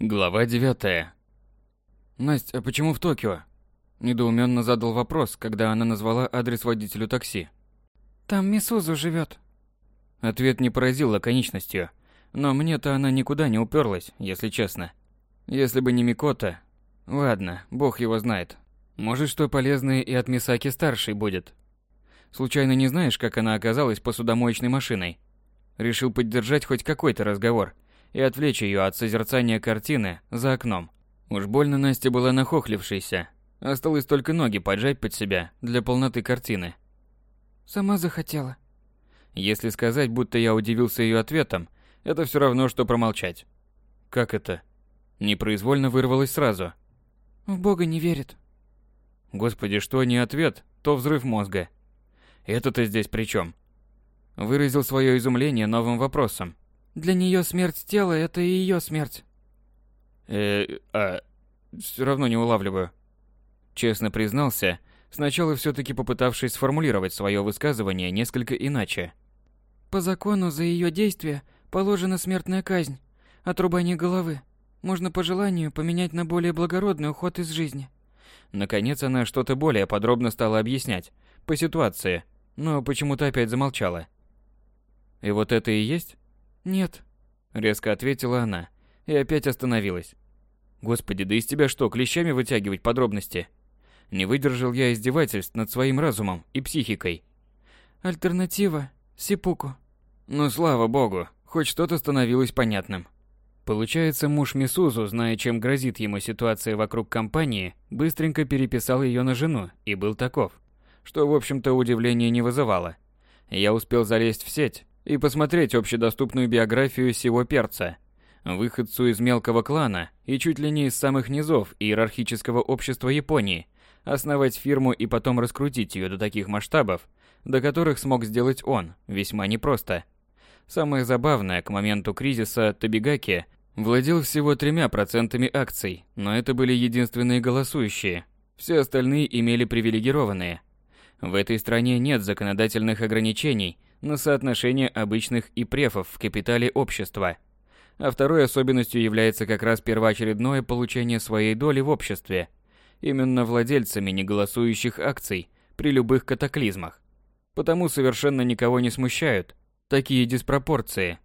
Глава 9. Настя, а почему в Токио? Недоуменно задал вопрос, когда она назвала адрес водителю такси. Там Мисузу живет. Ответ не поразил лаконичностью, но мне-то она никуда не уперлась, если честно. Если бы не Микота... Ладно, бог его знает. Может, что полезное и от Мисаки старшей будет. Случайно не знаешь, как она оказалась посудомоечной машиной? Решил поддержать хоть какой-то разговор и отвлечь ее от созерцания картины за окном. Уж больно Настя была нахохлившейся. Осталось только ноги поджать под себя для полноты картины. Сама захотела. Если сказать, будто я удивился ее ответом, это все равно, что промолчать. Как это? Непроизвольно вырвалось сразу. В Бога не верит. Господи, что не ответ, то взрыв мозга. Это-то здесь при чем? Выразил свое изумление новым вопросом. Для нее смерть тела – это и ее смерть. Э, а, все равно не улавливаю. Честно признался, сначала все-таки попытавшись сформулировать свое высказывание несколько иначе. По закону за ее действия положена смертная казнь, отрубание головы. Можно по желанию поменять на более благородный уход из жизни. Наконец она что-то более подробно стала объяснять, по ситуации, но почему-то опять замолчала. И вот это и есть? «Нет», — резко ответила она и опять остановилась. «Господи, да из тебя что, клещами вытягивать подробности?» Не выдержал я издевательств над своим разумом и психикой. «Альтернатива — сипуку». Ну, слава богу, хоть что-то становилось понятным. Получается, муж Мисузу, зная, чем грозит ему ситуация вокруг компании, быстренько переписал ее на жену и был таков, что, в общем-то, удивления не вызывало. Я успел залезть в сеть, и посмотреть общедоступную биографию сего перца, выходцу из мелкого клана и чуть ли не из самых низов иерархического общества Японии, основать фирму и потом раскрутить ее до таких масштабов, до которых смог сделать он, весьма непросто. Самое забавное, к моменту кризиса Табигаки владел всего тремя процентами акций, но это были единственные голосующие. Все остальные имели привилегированные. В этой стране нет законодательных ограничений на соотношение обычных и префов в капитале общества. А второй особенностью является как раз первоочередное получение своей доли в обществе, именно владельцами неголосующих акций при любых катаклизмах. Потому совершенно никого не смущают такие диспропорции.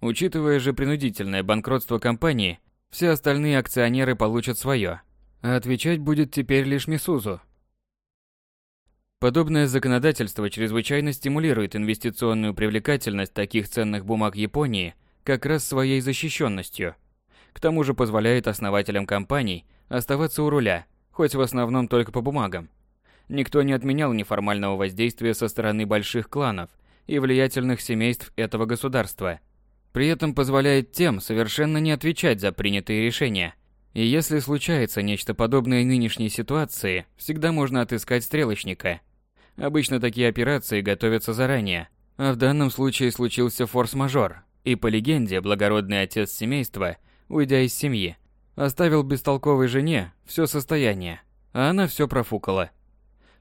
Учитывая же принудительное банкротство компании, все остальные акционеры получат свое, а отвечать будет теперь лишь Мисузу, Подобное законодательство чрезвычайно стимулирует инвестиционную привлекательность таких ценных бумаг Японии как раз своей защищенностью. К тому же позволяет основателям компаний оставаться у руля, хоть в основном только по бумагам. Никто не отменял неформального воздействия со стороны больших кланов и влиятельных семейств этого государства. При этом позволяет тем совершенно не отвечать за принятые решения. И если случается нечто подобное нынешней ситуации, всегда можно отыскать стрелочника – Обычно такие операции готовятся заранее, а в данном случае случился форс-мажор, и по легенде благородный отец семейства, уйдя из семьи, оставил бестолковой жене все состояние, а она все профукала.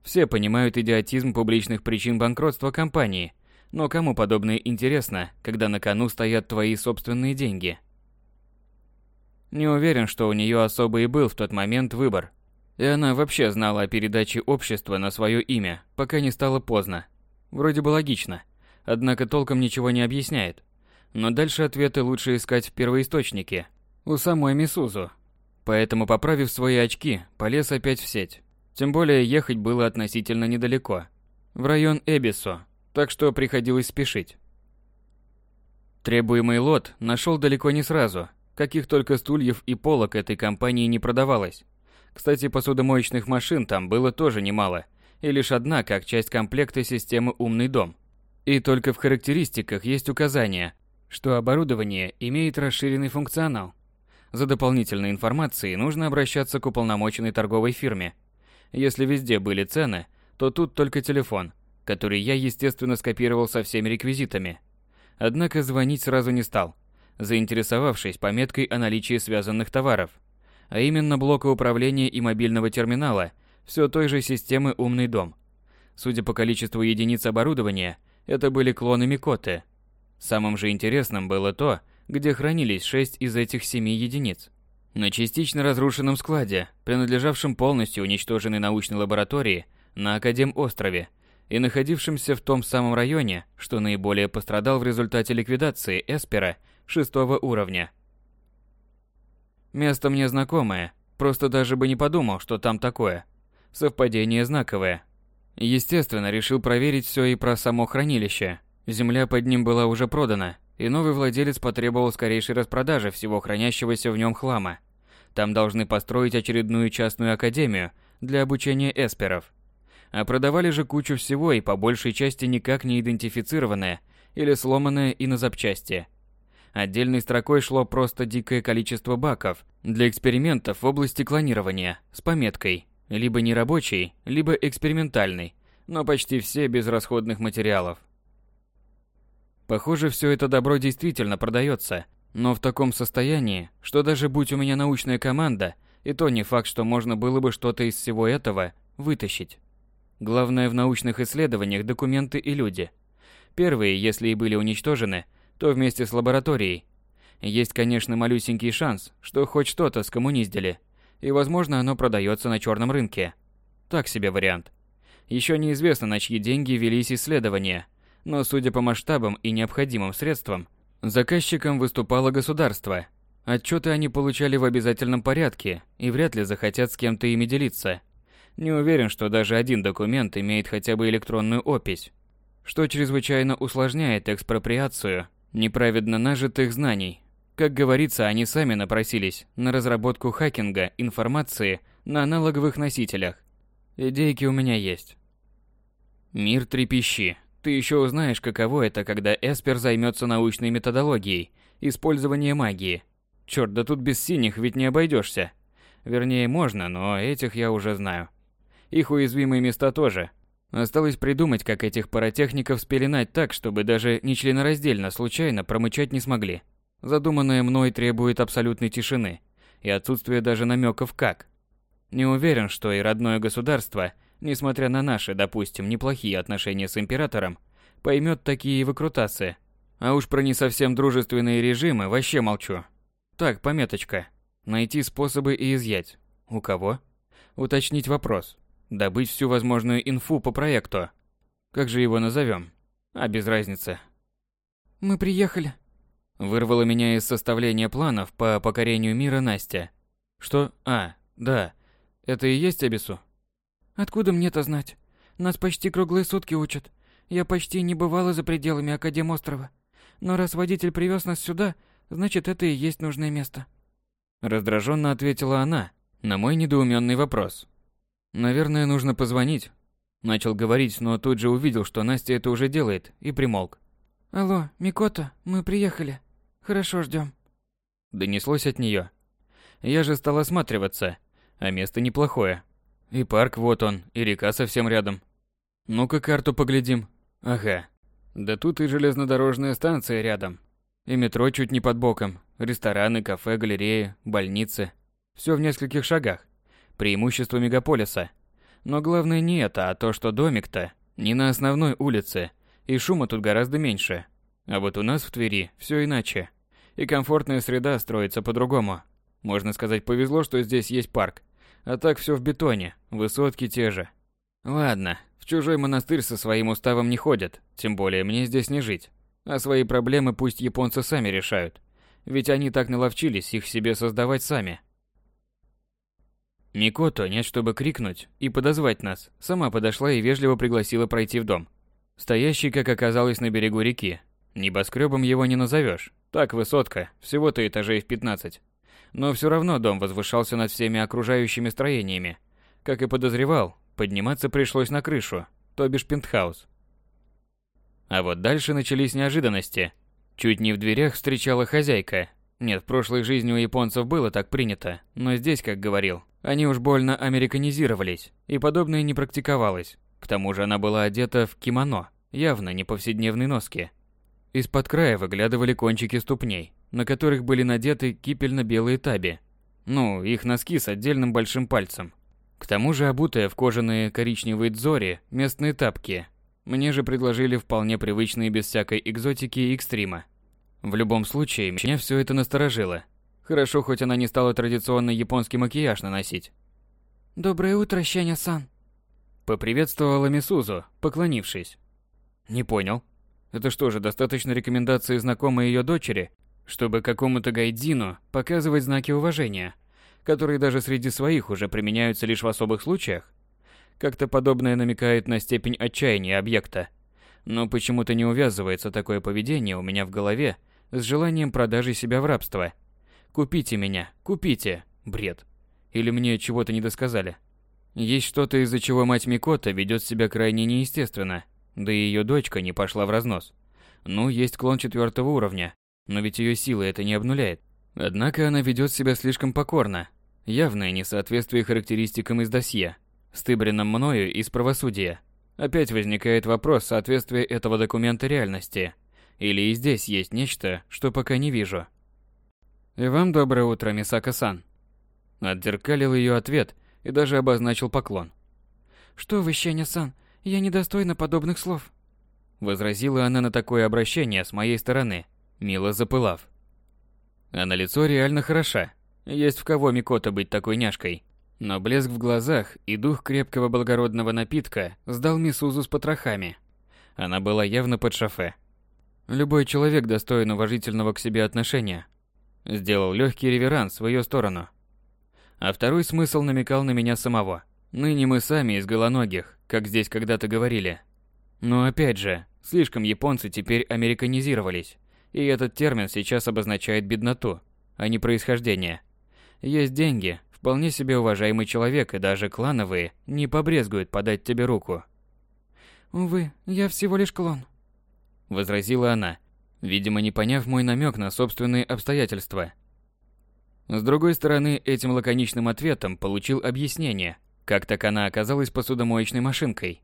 Все понимают идиотизм публичных причин банкротства компании, но кому подобное интересно, когда на кону стоят твои собственные деньги? Не уверен, что у нее особо и был в тот момент выбор. И она вообще знала о передаче общества на свое имя, пока не стало поздно. Вроде бы логично, однако толком ничего не объясняет. Но дальше ответы лучше искать в первоисточнике, у самой Мисузу. Поэтому, поправив свои очки, полез опять в сеть. Тем более ехать было относительно недалеко, в район Эбисо, так что приходилось спешить. Требуемый лот нашел далеко не сразу, каких только стульев и полок этой компании не продавалось. Кстати, посудомоечных машин там было тоже немало, и лишь одна как часть комплекта системы «Умный дом». И только в характеристиках есть указание, что оборудование имеет расширенный функционал. За дополнительной информацией нужно обращаться к уполномоченной торговой фирме. Если везде были цены, то тут только телефон, который я, естественно, скопировал со всеми реквизитами. Однако звонить сразу не стал, заинтересовавшись пометкой о наличии связанных товаров – а именно блока управления и мобильного терминала все той же системы «Умный дом». Судя по количеству единиц оборудования, это были клоны Микоты. Самым же интересным было то, где хранились 6 из этих 7 единиц. На частично разрушенном складе, принадлежавшем полностью уничтоженной научной лаборатории на Академ-острове и находившемся в том самом районе, что наиболее пострадал в результате ликвидации Эспера шестого уровня. Место мне знакомое, просто даже бы не подумал, что там такое. Совпадение знаковое. Естественно, решил проверить все и про само хранилище. Земля под ним была уже продана, и новый владелец потребовал скорейшей распродажи всего хранящегося в нем хлама. Там должны построить очередную частную академию для обучения эсперов. А продавали же кучу всего и по большей части никак не идентифицированное или сломанное и на запчасти. Отдельной строкой шло просто дикое количество баков для экспериментов в области клонирования с пометкой либо нерабочий, либо экспериментальный, но почти все без расходных материалов. Похоже, все это добро действительно продается, но в таком состоянии, что даже будь у меня научная команда, и то не факт, что можно было бы что-то из всего этого вытащить. Главное в научных исследованиях документы и люди. Первые, если и были уничтожены, то вместе с лабораторией. Есть, конечно, малюсенький шанс, что хоть что-то скоммуниздили, и, возможно, оно продается на черном рынке. Так себе вариант. Еще неизвестно, на чьи деньги велись исследования, но, судя по масштабам и необходимым средствам, заказчиком выступало государство. Отчеты они получали в обязательном порядке и вряд ли захотят с кем-то ими делиться. Не уверен, что даже один документ имеет хотя бы электронную опись, что чрезвычайно усложняет экспроприацию неправедно нажитых знаний. Как говорится, они сами напросились на разработку хакинга информации на аналоговых носителях. Идейки у меня есть. Мир трепещи. Ты еще узнаешь, каково это, когда Эспер займется научной методологией использования магии. Черт, да тут без синих ведь не обойдешься. Вернее, можно, но этих я уже знаю. Их уязвимые места тоже. Осталось придумать, как этих паратехников спеленать так, чтобы даже нечленораздельно случайно промычать не смогли. Задуманное мной требует абсолютной тишины и отсутствия даже намеков как. Не уверен, что и родное государство, несмотря на наши, допустим, неплохие отношения с императором, поймет такие выкрутасы. А уж про не совсем дружественные режимы вообще молчу. Так, пометочка. Найти способы и изъять. У кого? Уточнить вопрос. Добыть всю возможную инфу по проекту. Как же его назовем? А без разницы. Мы приехали. Вырвала меня из составления планов по покорению мира Настя. Что? А, да. Это и есть Абису? Откуда мне-то знать? Нас почти круглые сутки учат. Я почти не бывала за пределами Академострова. Но раз водитель привез нас сюда, значит, это и есть нужное место. Раздраженно ответила она на мой недоуменный вопрос. Наверное, нужно позвонить. Начал говорить, но тут же увидел, что Настя это уже делает, и примолк. Алло, Микота, мы приехали. Хорошо, ждем. Донеслось от нее. Я же стал осматриваться, а место неплохое. И парк вот он, и река совсем рядом. Ну-ка карту поглядим. Ага. Да тут и железнодорожная станция рядом. И метро чуть не под боком. Рестораны, кафе, галереи, больницы. Все в нескольких шагах. Преимущество мегаполиса. Но главное не это, а то, что домик-то не на основной улице, и шума тут гораздо меньше. А вот у нас в Твери все иначе и комфортная среда строится по-другому. Можно сказать, повезло, что здесь есть парк. А так все в бетоне, высотки те же. Ладно, в чужой монастырь со своим уставом не ходят, тем более мне здесь не жить. А свои проблемы пусть японцы сами решают. Ведь они так наловчились их себе создавать сами. Микото, нет чтобы крикнуть и подозвать нас, сама подошла и вежливо пригласила пройти в дом. Стоящий, как оказалось, на берегу реки. Небоскребом его не назовешь, так, высотка, всего-то этажей в 15. Но все равно дом возвышался над всеми окружающими строениями. Как и подозревал, подниматься пришлось на крышу, то бишь пентхаус. А вот дальше начались неожиданности. Чуть не в дверях встречала хозяйка. Нет, в прошлой жизни у японцев было так принято, но здесь, как говорил, они уж больно американизировались, и подобное не практиковалось. К тому же она была одета в кимоно, явно не повседневной носки. Из-под края выглядывали кончики ступней, на которых были надеты кипельно-белые таби. Ну, их носки с отдельным большим пальцем. К тому же обутые в кожаные коричневые дзори местные тапки. Мне же предложили вполне привычные без всякой экзотики и экстрима. В любом случае, меня все это насторожило. Хорошо, хоть она не стала традиционный японский макияж наносить. «Доброе утро, Щаня-сан!» Поприветствовала Мисузу, поклонившись. «Не понял. Это что же, достаточно рекомендации знакомой ее дочери, чтобы какому-то гайдзину показывать знаки уважения, которые даже среди своих уже применяются лишь в особых случаях? Как-то подобное намекает на степень отчаяния объекта. Но почему-то не увязывается такое поведение у меня в голове с желанием продажи себя в рабство. Купите меня, купите. Бред. Или мне чего-то не досказали. Есть что-то, из-за чего мать Микота ведет себя крайне неестественно, да и ее дочка не пошла в разнос. Ну, есть клон четвертого уровня, но ведь ее силы это не обнуляет. Однако она ведет себя слишком покорно. Явное несоответствие характеристикам из досье стыбренном мною из правосудия. Опять возникает вопрос соответствия этого документа реальности. Или и здесь есть нечто, что пока не вижу. И вам доброе утро, Мисака-сан. Отзеркалил ее ответ и даже обозначил поклон. Что вы, Щеня-сан, я недостойна подобных слов. Возразила она на такое обращение с моей стороны, мило запылав. А на лицо реально хороша. Есть в кого Микота быть такой няшкой. Но блеск в глазах и дух крепкого благородного напитка сдал Мисузу с потрохами. Она была явно под шофе. Любой человек достоин уважительного к себе отношения. Сделал легкий реверанс в ее сторону. А второй смысл намекал на меня самого. Ныне мы сами из голоногих, как здесь когда-то говорили. Но опять же, слишком японцы теперь американизировались. И этот термин сейчас обозначает бедноту, а не происхождение. Есть деньги, Вполне себе уважаемый человек и даже клановые не побрезгуют подать тебе руку. «Увы, я всего лишь клон», — возразила она, видимо, не поняв мой намек на собственные обстоятельства. С другой стороны, этим лаконичным ответом получил объяснение, как так она оказалась посудомоечной машинкой.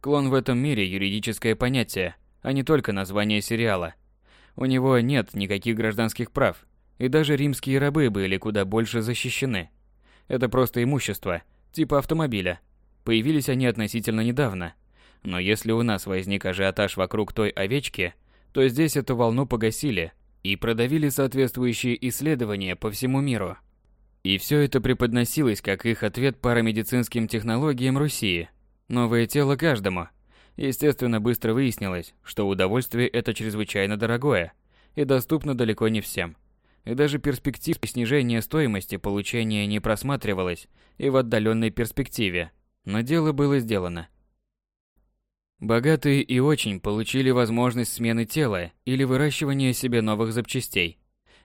Клон в этом мире – юридическое понятие, а не только название сериала. У него нет никаких гражданских прав, и даже римские рабы были куда больше защищены. Это просто имущество, типа автомобиля. Появились они относительно недавно. Но если у нас возник ажиотаж вокруг той овечки, то здесь эту волну погасили и продавили соответствующие исследования по всему миру. И все это преподносилось как их ответ парамедицинским технологиям Руси. Новое тело каждому. Естественно, быстро выяснилось, что удовольствие это чрезвычайно дорогое и доступно далеко не всем и даже перспектив снижения стоимости получения не просматривалось и в отдаленной перспективе, но дело было сделано. Богатые и очень получили возможность смены тела или выращивания себе новых запчастей.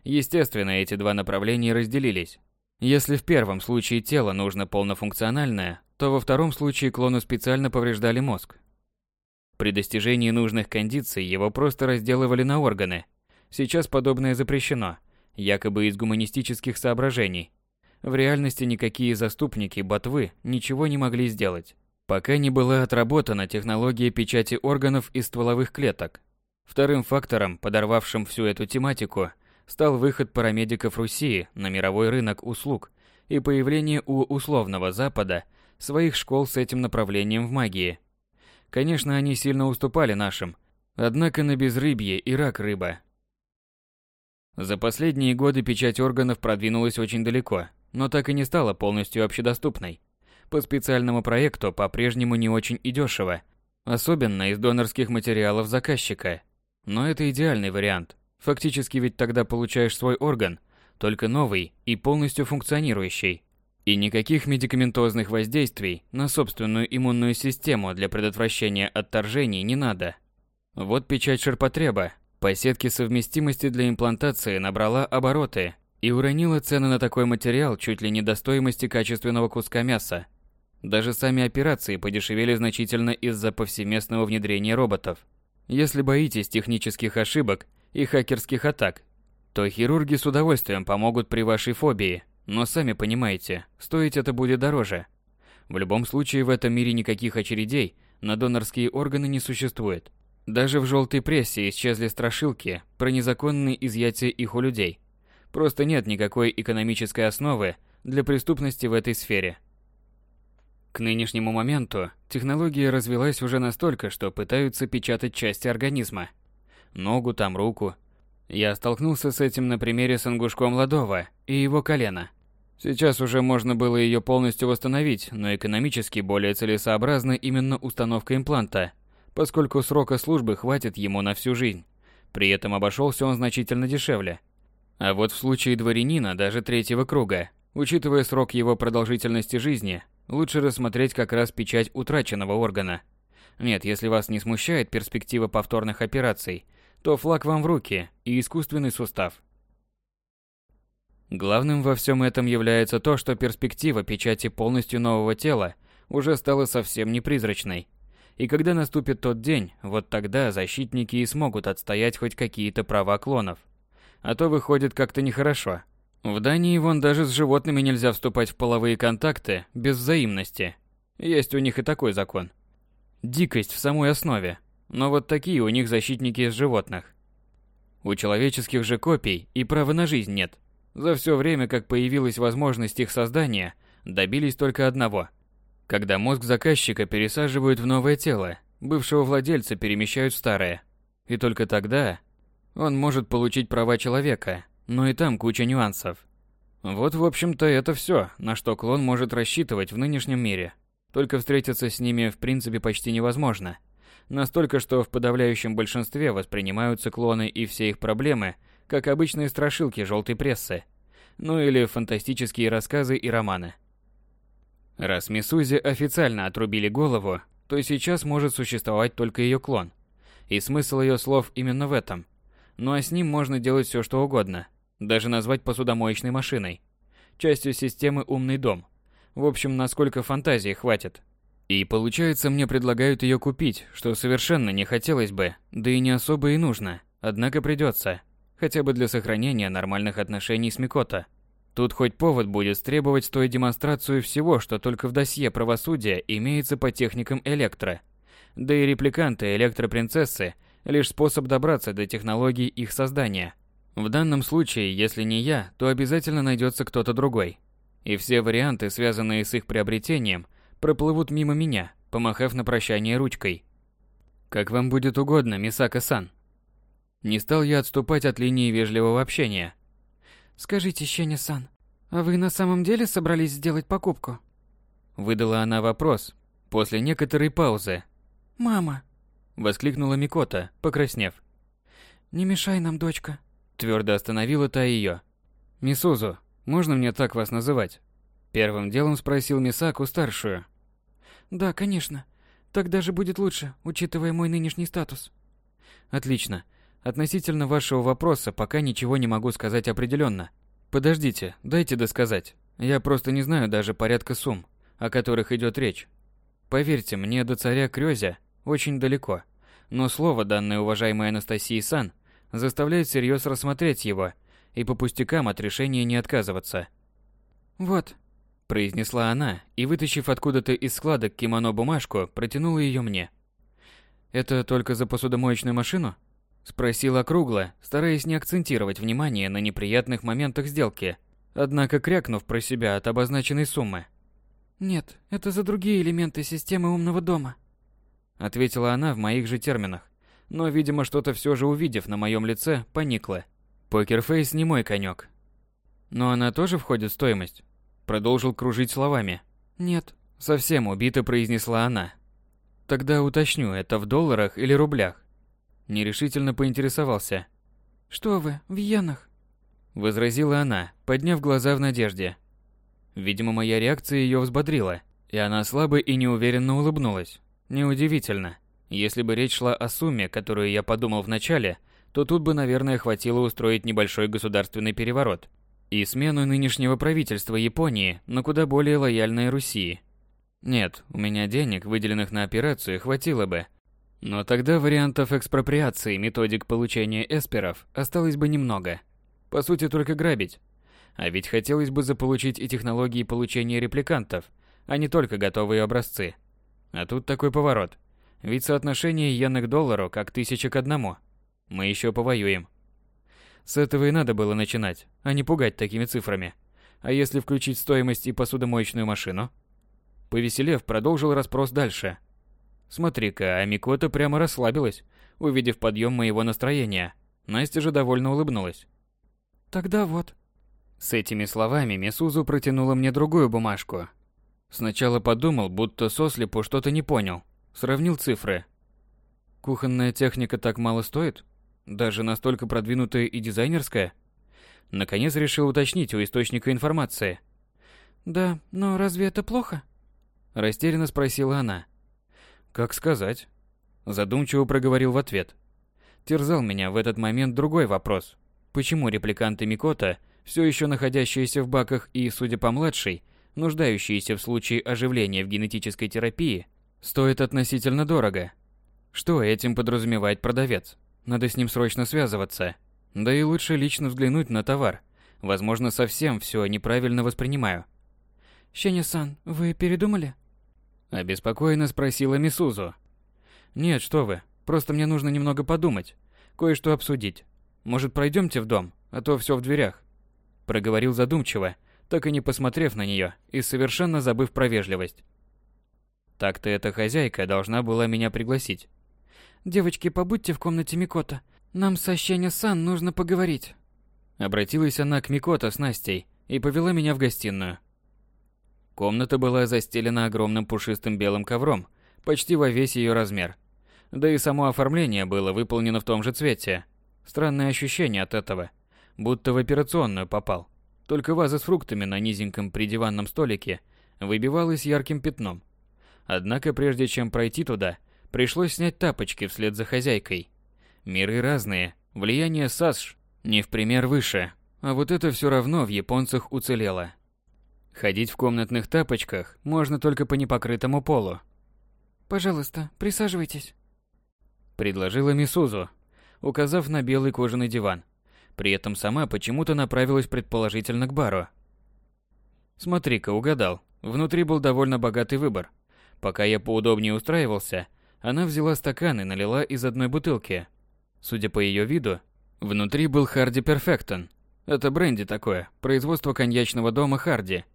Естественно, эти два направления разделились. Если в первом случае тело нужно полнофункциональное, то во втором случае клону специально повреждали мозг. При достижении нужных кондиций его просто разделывали на органы. Сейчас подобное запрещено – якобы из гуманистических соображений. В реальности никакие заступники ботвы ничего не могли сделать, пока не была отработана технология печати органов из стволовых клеток. Вторым фактором, подорвавшим всю эту тематику, стал выход парамедиков Руси на мировой рынок услуг и появление у условного Запада своих школ с этим направлением в магии. Конечно, они сильно уступали нашим, однако на безрыбье и рак рыба за последние годы печать органов продвинулась очень далеко, но так и не стала полностью общедоступной. По специальному проекту по-прежнему не очень и дешево, особенно из донорских материалов заказчика. Но это идеальный вариант. Фактически ведь тогда получаешь свой орган, только новый и полностью функционирующий. И никаких медикаментозных воздействий на собственную иммунную систему для предотвращения отторжений не надо. Вот печать ширпотреба, по сетке совместимости для имплантации набрала обороты и уронила цены на такой материал чуть ли не до стоимости качественного куска мяса. Даже сами операции подешевели значительно из-за повсеместного внедрения роботов. Если боитесь технических ошибок и хакерских атак, то хирурги с удовольствием помогут при вашей фобии, но сами понимаете, стоить это будет дороже. В любом случае в этом мире никаких очередей на донорские органы не существует. Даже в желтой прессе исчезли страшилки про незаконные изъятия их у людей. Просто нет никакой экономической основы для преступности в этой сфере. К нынешнему моменту технология развилась уже настолько, что пытаются печатать части организма. Ногу, там руку. Я столкнулся с этим на примере с Ангушком Ладова и его колена. Сейчас уже можно было ее полностью восстановить, но экономически более целесообразна именно установка импланта, поскольку срока службы хватит ему на всю жизнь. При этом обошелся он значительно дешевле. А вот в случае дворянина даже третьего круга, учитывая срок его продолжительности жизни, лучше рассмотреть как раз печать утраченного органа. Нет, если вас не смущает перспектива повторных операций, то флаг вам в руки и искусственный сустав – Главным во всем этом является то, что перспектива печати полностью нового тела уже стала совсем не призрачной. И когда наступит тот день, вот тогда защитники и смогут отстоять хоть какие-то права клонов. А то выходит как-то нехорошо. В Дании вон даже с животными нельзя вступать в половые контакты без взаимности. Есть у них и такой закон. Дикость в самой основе. Но вот такие у них защитники из животных. У человеческих же копий и права на жизнь нет – за все время, как появилась возможность их создания, добились только одного. Когда мозг заказчика пересаживают в новое тело, бывшего владельца перемещают в старое. И только тогда он может получить права человека, но и там куча нюансов. Вот, в общем-то, это все, на что клон может рассчитывать в нынешнем мире. Только встретиться с ними в принципе почти невозможно. Настолько, что в подавляющем большинстве воспринимаются клоны и все их проблемы – как обычные страшилки желтой прессы, ну или фантастические рассказы и романы. Раз Мисузи официально отрубили голову, то сейчас может существовать только ее клон. И смысл ее слов именно в этом. Ну а с ним можно делать все что угодно, даже назвать посудомоечной машиной, частью системы «Умный дом». В общем, насколько фантазии хватит. И получается, мне предлагают ее купить, что совершенно не хотелось бы, да и не особо и нужно, однако придется хотя бы для сохранения нормальных отношений с Микото. Тут хоть повод будет требовать стоить демонстрацию всего, что только в досье правосудия имеется по техникам электро. Да и репликанты электропринцессы – лишь способ добраться до технологий их создания. В данном случае, если не я, то обязательно найдется кто-то другой. И все варианты, связанные с их приобретением, проплывут мимо меня, помахав на прощание ручкой. Как вам будет угодно, Мисака-сан. Не стал я отступать от линии вежливого общения. «Скажите, Щеня-сан, а вы на самом деле собрались сделать покупку?» Выдала она вопрос после некоторой паузы. «Мама!» Воскликнула Микота, покраснев. «Не мешай нам, дочка!» Твердо остановила та ее. «Мисузу, можно мне так вас называть?» Первым делом спросил Мисаку старшую. «Да, конечно. Так даже будет лучше, учитывая мой нынешний статус». «Отлично. Относительно вашего вопроса пока ничего не могу сказать определенно. Подождите, дайте досказать. Я просто не знаю даже порядка сумм, о которых идет речь. Поверьте, мне до царя Крёзя очень далеко. Но слово, данное уважаемой Анастасии Сан, заставляет всерьез рассмотреть его и по пустякам от решения не отказываться. «Вот», – произнесла она и, вытащив откуда-то из складок кимоно бумажку, протянула ее мне. «Это только за посудомоечную машину?» Спросила кругло, стараясь не акцентировать внимание на неприятных моментах сделки, однако крякнув про себя от обозначенной суммы. «Нет, это за другие элементы системы умного дома», ответила она в моих же терминах, но, видимо, что-то все же увидев на моем лице, поникла. Покерфейс не мой конек. Но она тоже входит в стоимость? Продолжил кружить словами. Нет. Совсем убито произнесла она. Тогда уточню, это в долларах или рублях? Нерешительно поинтересовался. «Что вы, в иенах?» Возразила она, подняв глаза в надежде. Видимо, моя реакция ее взбодрила, и она слабо и неуверенно улыбнулась. Неудивительно. Если бы речь шла о сумме, которую я подумал вначале, то тут бы, наверное, хватило устроить небольшой государственный переворот и смену нынешнего правительства Японии на куда более лояльное Руси. Нет, у меня денег, выделенных на операцию, хватило бы, но тогда вариантов экспроприации методик получения эсперов осталось бы немного. По сути, только грабить. А ведь хотелось бы заполучить и технологии получения репликантов, а не только готовые образцы. А тут такой поворот. Ведь соотношение иены к доллару как тысяча к одному. Мы еще повоюем. С этого и надо было начинать, а не пугать такими цифрами. А если включить стоимость и посудомоечную машину? Повеселев, продолжил расспрос дальше – Смотри-ка, а Микота прямо расслабилась, увидев подъем моего настроения. Настя же довольно улыбнулась. Тогда вот. С этими словами Мисузу протянула мне другую бумажку. Сначала подумал, будто сослепу что-то не понял. Сравнил цифры. Кухонная техника так мало стоит? Даже настолько продвинутая и дизайнерская? Наконец решил уточнить у источника информации. Да, но разве это плохо? Растерянно спросила она. Как сказать? Задумчиво проговорил в ответ. Терзал меня в этот момент другой вопрос. Почему репликанты Микота, все еще находящиеся в баках и, судя по младшей, нуждающиеся в случае оживления в генетической терапии, стоят относительно дорого? Что этим подразумевает продавец? Надо с ним срочно связываться. Да и лучше лично взглянуть на товар. Возможно, совсем все неправильно воспринимаю. Щеня-сан, вы передумали? Обеспокоенно спросила Мисузу. Нет, что вы. Просто мне нужно немного подумать. Кое-что обсудить. Может, пройдемте в дом, а то все в дверях. Проговорил задумчиво, так и не посмотрев на нее и совершенно забыв про вежливость. Так-то эта хозяйка должна была меня пригласить. «Девочки, побудьте в комнате Микота. Нам со Щеня-сан нужно поговорить». Обратилась она к Микото с Настей и повела меня в гостиную. Комната была застелена огромным пушистым белым ковром, почти во весь ее размер. Да и само оформление было выполнено в том же цвете. Странное ощущение от этого, будто в операционную попал. Только ваза с фруктами на низеньком придиванном столике выбивалась ярким пятном. Однако прежде чем пройти туда, пришлось снять тапочки вслед за хозяйкой. Миры разные, влияние САСШ не в пример выше, а вот это все равно в японцах уцелело. Ходить в комнатных тапочках можно только по непокрытому полу. «Пожалуйста, присаживайтесь», — предложила Мисузу, указав на белый кожаный диван. При этом сама почему-то направилась предположительно к бару. Смотри-ка, угадал. Внутри был довольно богатый выбор. Пока я поудобнее устраивался, она взяла стакан и налила из одной бутылки. Судя по ее виду, внутри был Харди Перфектон. Это бренди такое, производство коньячного дома Харди –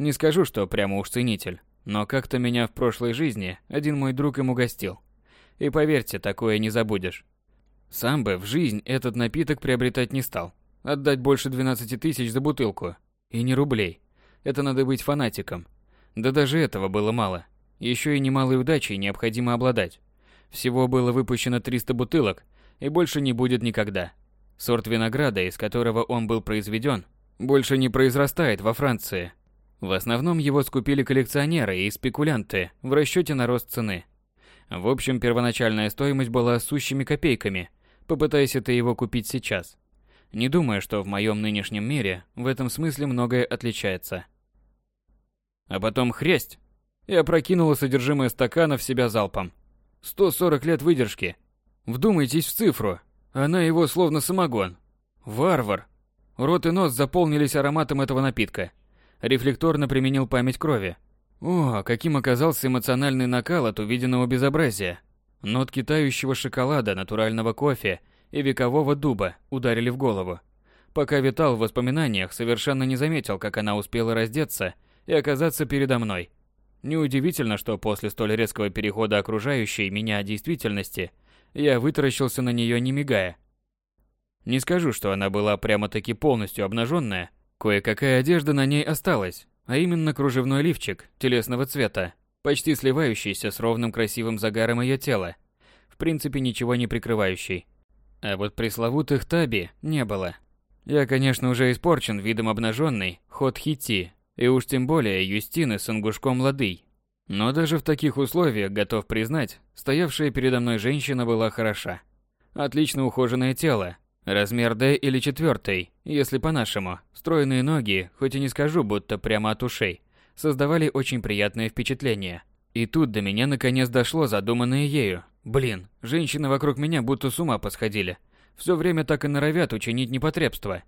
не скажу, что прямо уж ценитель, но как-то меня в прошлой жизни один мой друг им угостил. И поверьте, такое не забудешь. Сам бы в жизнь этот напиток приобретать не стал. Отдать больше 12 тысяч за бутылку. И не рублей. Это надо быть фанатиком. Да даже этого было мало. Еще и немалой удачей необходимо обладать. Всего было выпущено 300 бутылок, и больше не будет никогда. Сорт винограда, из которого он был произведен, больше не произрастает во Франции, в основном его скупили коллекционеры и спекулянты в расчете на рост цены. В общем, первоначальная стоимость была сущими копейками, попытайся ты его купить сейчас. Не думаю, что в моем нынешнем мире в этом смысле многое отличается. А потом хресть! Я прокинула содержимое стакана в себя залпом. 140 лет выдержки. Вдумайтесь в цифру. Она его словно самогон. Варвар. Рот и нос заполнились ароматом этого напитка рефлекторно применил память крови. О, каким оказался эмоциональный накал от увиденного безобразия. Нотки тающего шоколада, натурального кофе и векового дуба ударили в голову. Пока витал в воспоминаниях, совершенно не заметил, как она успела раздеться и оказаться передо мной. Неудивительно, что после столь резкого перехода окружающей меня действительности я вытаращился на нее не мигая. Не скажу, что она была прямо-таки полностью обнаженная, Кое-какая одежда на ней осталась, а именно кружевной лифчик телесного цвета, почти сливающийся с ровным красивым загаром ее тела, в принципе ничего не прикрывающий. А вот пресловутых таби не было. Я, конечно, уже испорчен видом обнаженной ход хити, и уж тем более Юстины с ангушком лады. Но даже в таких условиях, готов признать, стоявшая передо мной женщина была хороша. Отлично ухоженное тело, Размер D или четвертый, если по-нашему. Стройные ноги, хоть и не скажу, будто прямо от ушей, создавали очень приятное впечатление. И тут до меня наконец дошло задуманное ею. Блин, женщины вокруг меня будто с ума посходили. Все время так и норовят учинить непотребство.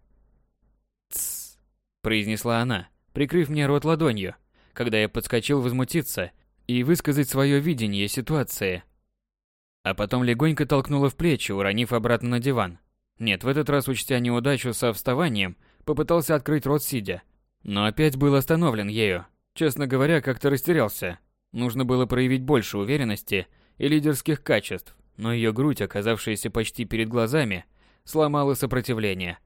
«Тссс», – произнесла она, прикрыв мне рот ладонью, когда я подскочил возмутиться и высказать свое видение ситуации. А потом легонько толкнула в плечи, уронив обратно на диван. Нет, в этот раз, учтя неудачу со вставанием, попытался открыть рот сидя. Но опять был остановлен ею. Честно говоря, как-то растерялся. Нужно было проявить больше уверенности и лидерских качеств, но ее грудь, оказавшаяся почти перед глазами, сломало сопротивление.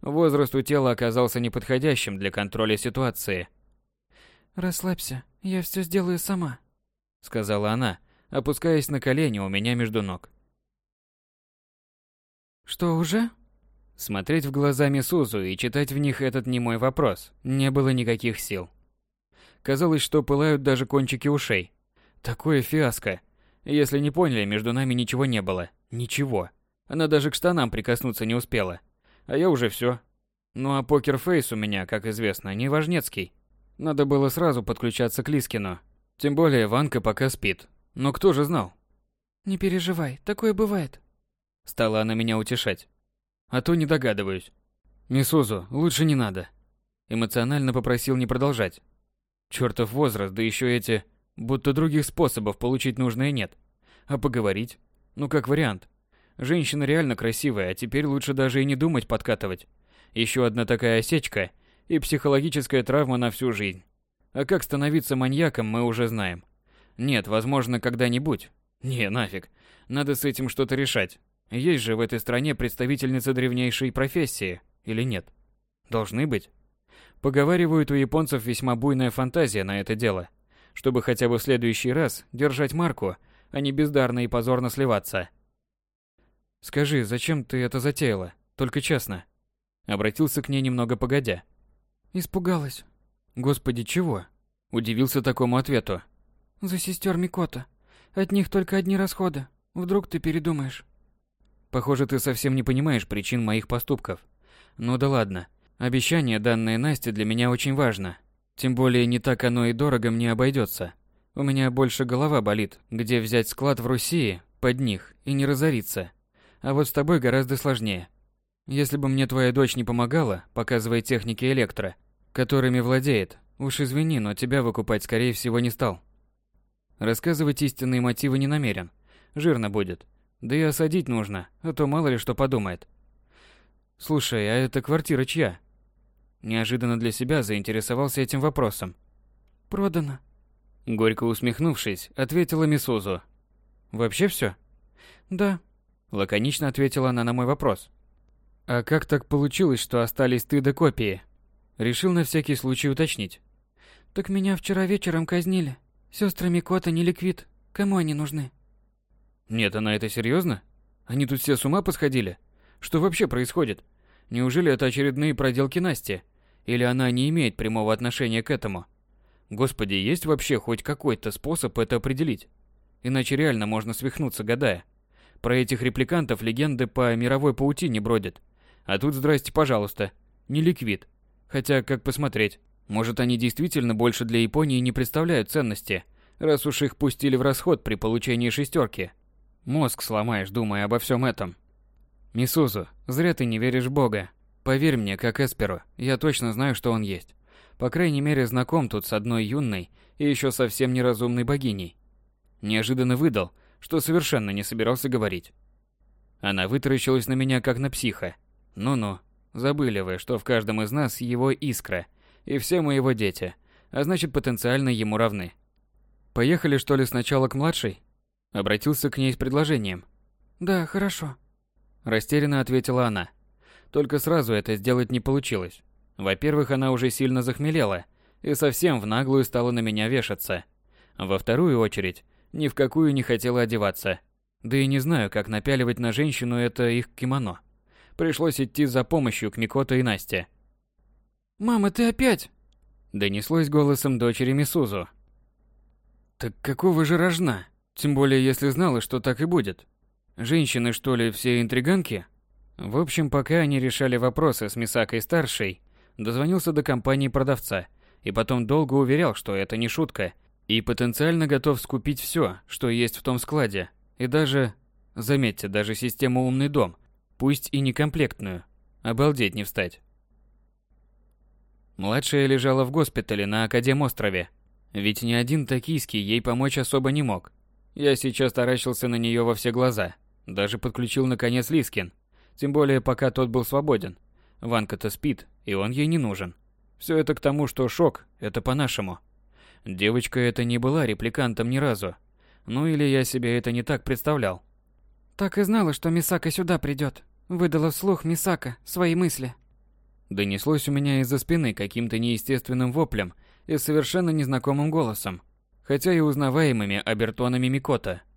Возраст у тела оказался неподходящим для контроля ситуации. «Расслабься, я все сделаю сама», — сказала она, опускаясь на колени у меня между ног. «Что, уже?» Смотреть в глаза Мисузу и читать в них этот немой вопрос не было никаких сил. Казалось, что пылают даже кончики ушей. Такое фиаско. Если не поняли, между нами ничего не было. Ничего. Она даже к штанам прикоснуться не успела. А я уже все. Ну а покерфейс у меня, как известно, не важнецкий. Надо было сразу подключаться к Лискину. Тем более Ванка пока спит. Но кто же знал? «Не переживай, такое бывает». Стала она меня утешать. А то не догадываюсь. Мисузу, лучше не надо. Эмоционально попросил не продолжать. Чёртов возраст, да еще эти... Будто других способов получить нужное нет. А поговорить? Ну как вариант. Женщина реально красивая, а теперь лучше даже и не думать подкатывать. Еще одна такая осечка и психологическая травма на всю жизнь. А как становиться маньяком, мы уже знаем. Нет, возможно, когда-нибудь. Не, нафиг. Надо с этим что-то решать. Есть же в этой стране представительницы древнейшей профессии, или нет? Должны быть. Поговаривают, у японцев весьма буйная фантазия на это дело, чтобы хотя бы в следующий раз держать марку, а не бездарно и позорно сливаться. Скажи, зачем ты это затеяла? Только честно. Обратился к ней немного погодя. Испугалась. Господи, чего? Удивился такому ответу. За сестер Микота. От них только одни расходы. Вдруг ты передумаешь. Похоже, ты совсем не понимаешь причин моих поступков. Ну да ладно. Обещание, данное Насте, для меня очень важно. Тем более не так оно и дорого мне обойдется. У меня больше голова болит, где взять склад в Руси под них и не разориться. А вот с тобой гораздо сложнее. Если бы мне твоя дочь не помогала, показывая техники электро, которыми владеет, уж извини, но тебя выкупать скорее всего не стал. Рассказывать истинные мотивы не намерен. Жирно будет. Да и осадить нужно, а то мало ли что подумает. Слушай, а эта квартира чья? Неожиданно для себя заинтересовался этим вопросом. Продана. Горько усмехнувшись, ответила Мисузу. Вообще все? Да. Лаконично ответила она на мой вопрос. А как так получилось, что остались ты до копии? Решил на всякий случай уточнить. Так меня вчера вечером казнили. Сестры Микота не ликвид. Кому они нужны? Нет, она это серьезно? Они тут все с ума посходили? Что вообще происходит? Неужели это очередные проделки Насти? Или она не имеет прямого отношения к этому? Господи, есть вообще хоть какой-то способ это определить? Иначе реально можно свихнуться, гадая. Про этих репликантов легенды по мировой паутине бродят. А тут, здрасте, пожалуйста, не ликвид. Хотя, как посмотреть, может они действительно больше для Японии не представляют ценности, раз уж их пустили в расход при получении шестерки. Мозг сломаешь, думая обо всем этом. Мисузу, зря ты не веришь в Бога. Поверь мне, как Эсперу, я точно знаю, что он есть. По крайней мере, знаком тут с одной юной и еще совсем неразумной богиней. Неожиданно выдал, что совершенно не собирался говорить. Она вытаращилась на меня, как на психа. Ну-ну, забыли вы, что в каждом из нас его искра, и все мы его дети, а значит потенциально ему равны. Поехали что ли сначала к младшей? Обратился к ней с предложением. «Да, хорошо», – растерянно ответила она. Только сразу это сделать не получилось. Во-первых, она уже сильно захмелела и совсем в наглую стала на меня вешаться. Во вторую очередь, ни в какую не хотела одеваться. Да и не знаю, как напяливать на женщину это их кимоно. Пришлось идти за помощью к Микото и Насте. «Мама, ты опять?» Донеслось голосом дочери Мисузу. «Так какого же рожна?» Тем более, если знала, что так и будет. Женщины, что ли, все интриганки? В общем, пока они решали вопросы с Мисакой-старшей, дозвонился до компании продавца и потом долго уверял, что это не шутка, и потенциально готов скупить все, что есть в том складе, и даже, заметьте, даже систему «Умный дом», пусть и некомплектную, обалдеть не встать. Младшая лежала в госпитале на Академ-острове, ведь ни один токийский ей помочь особо не мог. Я сейчас таращился на нее во все глаза. Даже подключил наконец Лискин. Тем более, пока тот был свободен. Ванка-то спит, и он ей не нужен. Все это к тому, что шок – это по-нашему. Девочка эта не была репликантом ни разу. Ну или я себе это не так представлял. Так и знала, что Мисака сюда придет. Выдала вслух Мисака свои мысли. Донеслось у меня из-за спины каким-то неестественным воплем и совершенно незнакомым голосом, хотя и узнаваемыми обертонами Микота –